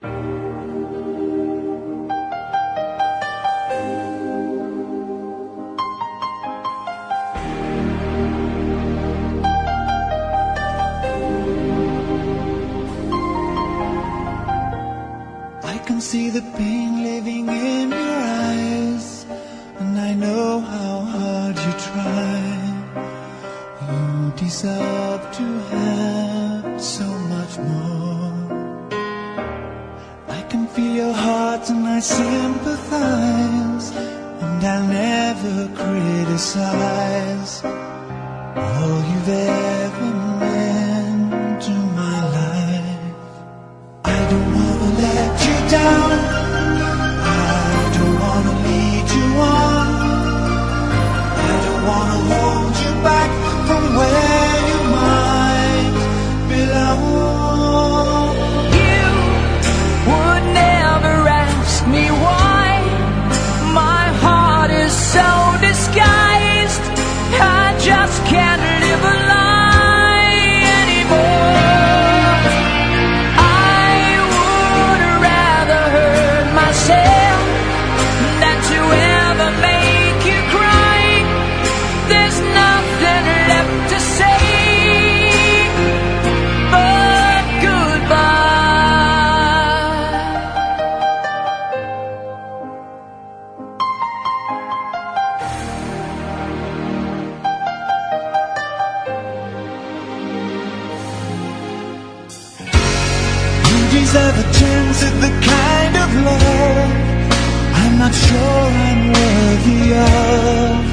I can see the pain living in your eyes, and I know how hard you try. You deserve to have so much more. Feel your heart and I sympathize, and I'll never criticize. All you've ever A chance at the kind of love I'm not sure I'm worthy of.